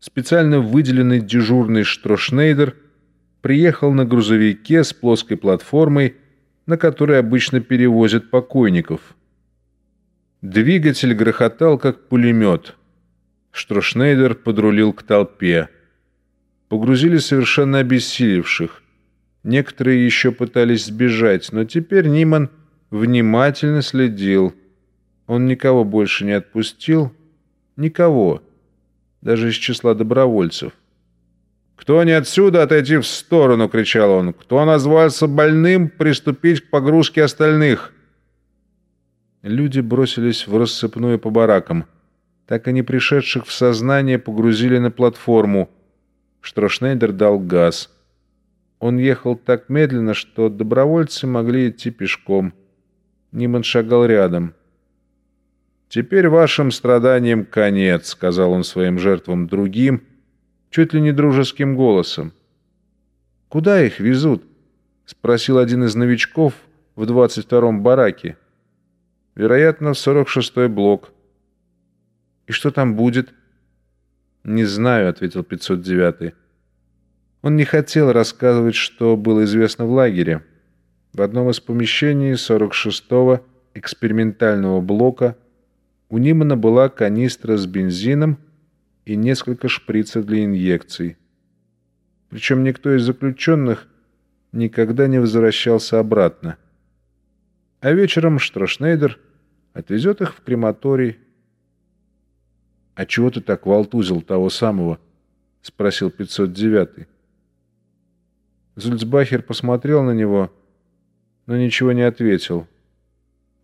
специально выделенный дежурный Штрошнейдер приехал на грузовике с плоской платформой, на которой обычно перевозят покойников. Двигатель грохотал, как пулемет. Штрошнейдер подрулил к толпе. Погрузили совершенно обессилевших. Некоторые еще пытались сбежать, но теперь Ниман внимательно следил. Он никого больше не отпустил. Никого даже из числа добровольцев. «Кто не отсюда, отойти в сторону!» — кричал он. «Кто назвался больным, приступить к погрузке остальных!» Люди бросились в рассыпную по баракам. Так и не пришедших в сознание погрузили на платформу. Штрошнейдер дал газ. Он ехал так медленно, что добровольцы могли идти пешком. Ниман шагал рядом. «Теперь вашим страданиям конец», — сказал он своим жертвам другим, чуть ли не дружеским голосом. «Куда их везут?» — спросил один из новичков в 22-м бараке. «Вероятно, в 46-й блок». «И что там будет?» «Не знаю», — ответил 509-й. Он не хотел рассказывать, что было известно в лагере. В одном из помещений 46-го экспериментального блока — у Нимана была канистра с бензином и несколько шприцев для инъекций. Причем никто из заключенных никогда не возвращался обратно. А вечером Штрошнейдер отвезет их в крематорий. «А чего ты так волтузил того самого?» — спросил 509-й. Зульцбахер посмотрел на него, но ничего не ответил.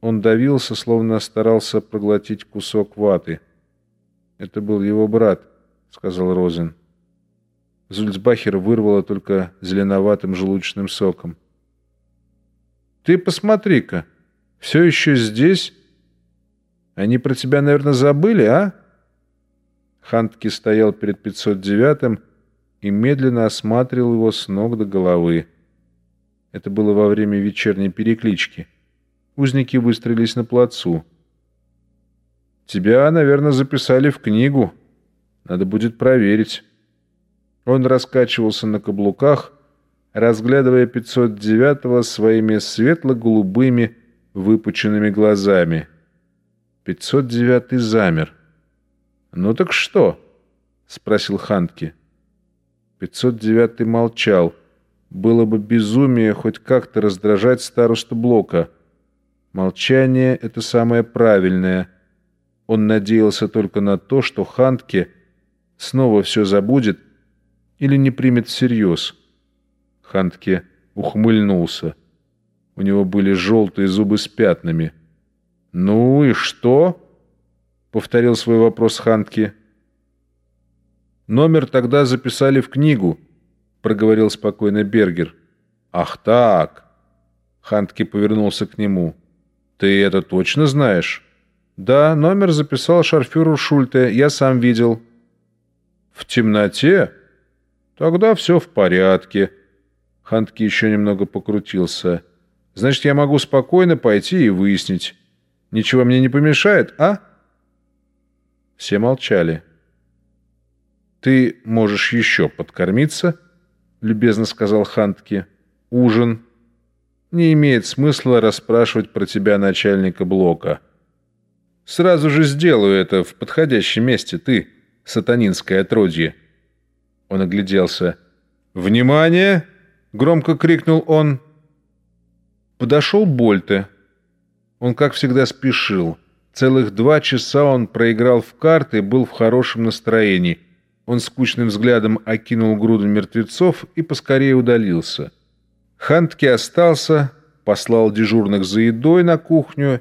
Он давился, словно старался проглотить кусок ваты. «Это был его брат», — сказал Розен. Зульцбахер вырвало только зеленоватым желудочным соком. «Ты посмотри-ка, все еще здесь? Они про тебя, наверное, забыли, а?» Хантки стоял перед 509-м и медленно осматривал его с ног до головы. Это было во время вечерней переклички. Узники выстроились на плацу. «Тебя, наверное, записали в книгу. Надо будет проверить». Он раскачивался на каблуках, разглядывая 509-го своими светло-голубыми выпученными глазами. 509-й замер. «Ну так что?» — спросил Хантки. 509-й молчал. Было бы безумие хоть как-то раздражать старосту Блока — Молчание — это самое правильное. Он надеялся только на то, что Хантке снова все забудет или не примет всерьез. Хантке ухмыльнулся. У него были желтые зубы с пятнами. «Ну и что?» — повторил свой вопрос Хантке. «Номер тогда записали в книгу», — проговорил спокойно Бергер. «Ах так!» Хантке повернулся к нему. «Ты это точно знаешь?» «Да, номер записал шарфюрер Шульте, я сам видел». «В темноте?» «Тогда все в порядке». Хантки еще немного покрутился. «Значит, я могу спокойно пойти и выяснить. Ничего мне не помешает, а?» Все молчали. «Ты можешь еще подкормиться?» — любезно сказал Хантки. «Ужин». Не имеет смысла расспрашивать про тебя начальника блока. Сразу же сделаю это в подходящем месте, ты, сатанинское отродье. Он огляделся. «Внимание!» — громко крикнул он. Подошел Больте. Он, как всегда, спешил. Целых два часа он проиграл в карты и был в хорошем настроении. Он скучным взглядом окинул груду мертвецов и поскорее удалился. Хантки остался, послал дежурных за едой на кухню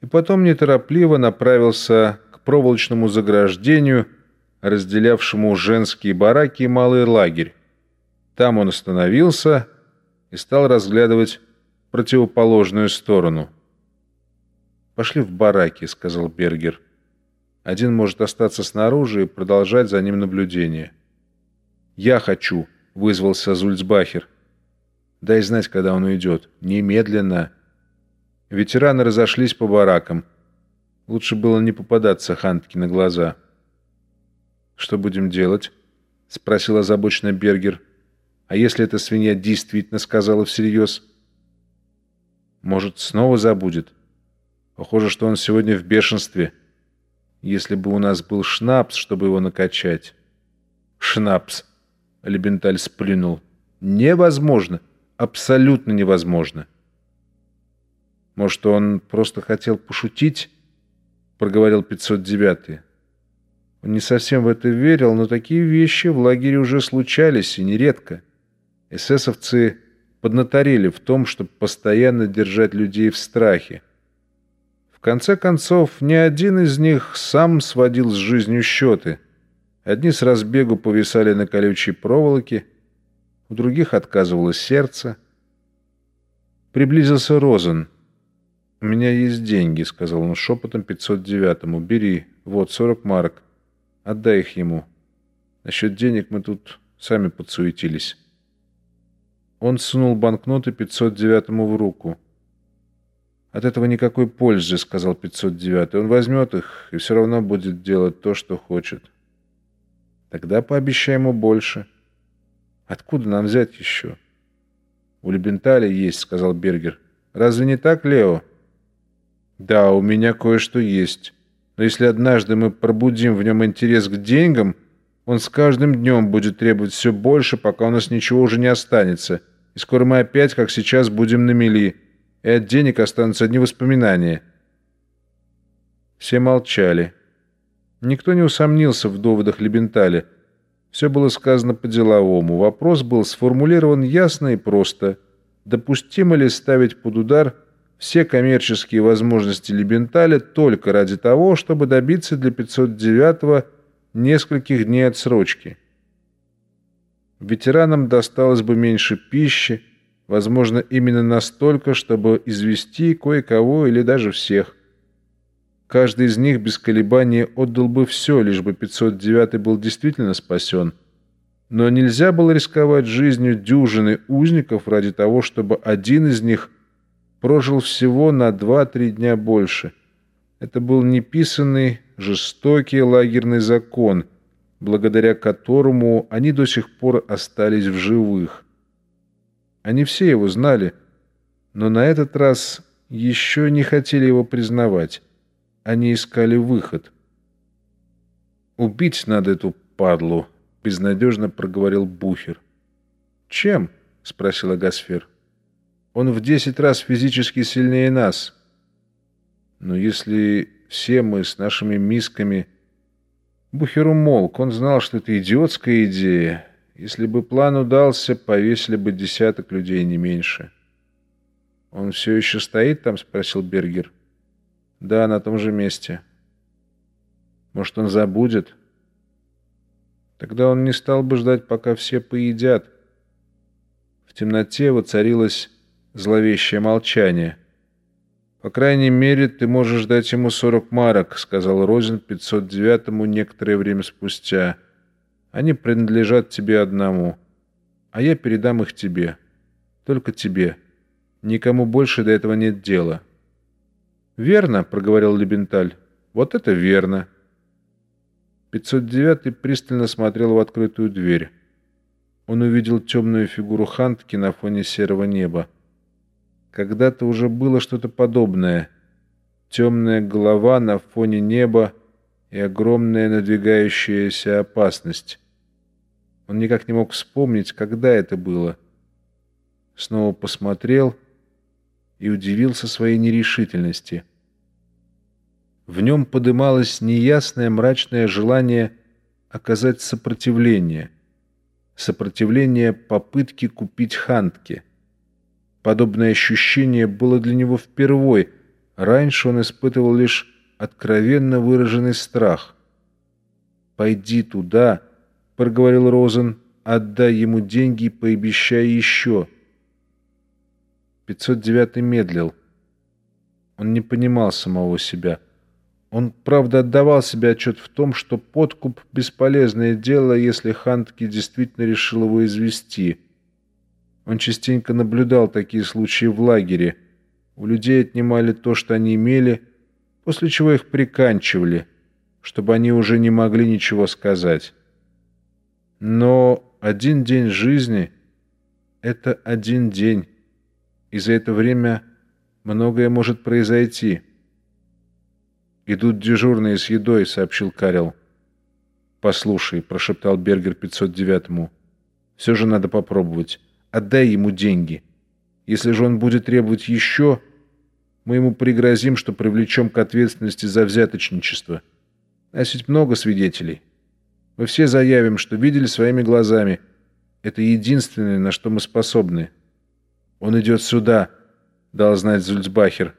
и потом неторопливо направился к проволочному заграждению, разделявшему женские бараки и малый лагерь. Там он остановился и стал разглядывать противоположную сторону. «Пошли в бараки», — сказал Бергер. «Один может остаться снаружи и продолжать за ним наблюдение». «Я хочу», — вызвался Зульцбахер. Дай знать, когда он уйдет. Немедленно. Ветераны разошлись по баракам. Лучше было не попадаться Хантке на глаза. «Что будем делать?» — спросил озабоченно Бергер. «А если эта свинья действительно сказала всерьез?» «Может, снова забудет? Похоже, что он сегодня в бешенстве. Если бы у нас был шнапс, чтобы его накачать...» «Шнапс!» — Лебенталь сплюнул. «Невозможно! Абсолютно невозможно!» «Может, он просто хотел пошутить?» — проговорил 509-й. Он не совсем в это верил, но такие вещи в лагере уже случались, и нередко. Эсэсовцы поднаторели в том, чтобы постоянно держать людей в страхе. В конце концов, ни один из них сам сводил с жизнью счеты. Одни с разбегу повисали на колючей проволоке, у других отказывалось сердце. Приблизился Розен. «У меня есть деньги», — сказал он шепотом 509-му. «Бери, вот, 40 марок». Отдай их ему. Насчет денег мы тут сами подсуетились. Он сунул банкноты 509-му в руку. «От этого никакой пользы», — сказал 509-й. «Он возьмет их и все равно будет делать то, что хочет». «Тогда пообещай ему больше». «Откуда нам взять еще?» «У Лебенталя есть», — сказал Бергер. «Разве не так, Лео?» «Да, у меня кое-что есть». Но если однажды мы пробудим в нем интерес к деньгам, он с каждым днем будет требовать все больше, пока у нас ничего уже не останется. И скоро мы опять, как сейчас, будем на мели. И от денег останутся одни воспоминания. Все молчали. Никто не усомнился в доводах Лебенталя. Все было сказано по-деловому. Вопрос был сформулирован ясно и просто. Допустимо ли ставить под удар все коммерческие возможности Лебенталя только ради того, чтобы добиться для 509-го нескольких дней отсрочки. Ветеранам досталось бы меньше пищи, возможно, именно настолько, чтобы извести кое-кого или даже всех. Каждый из них без колебания отдал бы все, лишь бы 509 был действительно спасен. Но нельзя было рисковать жизнью дюжины узников ради того, чтобы один из них – прожил всего на два-три дня больше. Это был неписанный, жестокий лагерный закон, благодаря которому они до сих пор остались в живых. Они все его знали, но на этот раз еще не хотели его признавать. Они искали выход. «Убить надо эту падлу», — безнадежно проговорил Бухер. «Чем?» — спросила Гасфер. Он в десять раз физически сильнее нас. Но если все мы с нашими мисками... Бухер умолк. Он знал, что это идиотская идея. Если бы план удался, повесили бы десяток людей, не меньше. «Он все еще стоит там?» — спросил Бергер. «Да, на том же месте». «Может, он забудет?» Тогда он не стал бы ждать, пока все поедят. В темноте воцарилась Зловещее молчание. «По крайней мере, ты можешь дать ему сорок марок», — сказал Розин 509-му некоторое время спустя. «Они принадлежат тебе одному, а я передам их тебе. Только тебе. Никому больше до этого нет дела». «Верно», — проговорил Лебенталь. «Вот это верно». 509-й пристально смотрел в открытую дверь. Он увидел темную фигуру Хантки на фоне серого неба. Когда-то уже было что-то подобное. Темная голова на фоне неба и огромная надвигающаяся опасность. Он никак не мог вспомнить, когда это было. Снова посмотрел и удивился своей нерешительности. В нем подымалось неясное мрачное желание оказать сопротивление. Сопротивление попытки купить Хантки — Подобное ощущение было для него впервой. Раньше он испытывал лишь откровенно выраженный страх. «Пойди туда», — проговорил Розен, — «отдай ему деньги и пообещай еще». 509 медлил. Он не понимал самого себя. Он, правда, отдавал себе отчет в том, что подкуп — бесполезное дело, если Хантки действительно решил его извести — он частенько наблюдал такие случаи в лагере. У людей отнимали то, что они имели, после чего их приканчивали. чтобы они уже не могли ничего сказать. Но один день жизни — это один день, и за это время многое может произойти. «Идут дежурные с едой», — сообщил Карел. «Послушай», — прошептал Бергер 509-му, — «все же надо попробовать. Отдай ему деньги. Если же он будет требовать еще, мы ему пригрозим, что привлечем к ответственности за взяточничество. Нас ведь много свидетелей. Мы все заявим, что видели своими глазами. Это единственное, на что мы способны. Он идет сюда, дал знать Зульцбахер.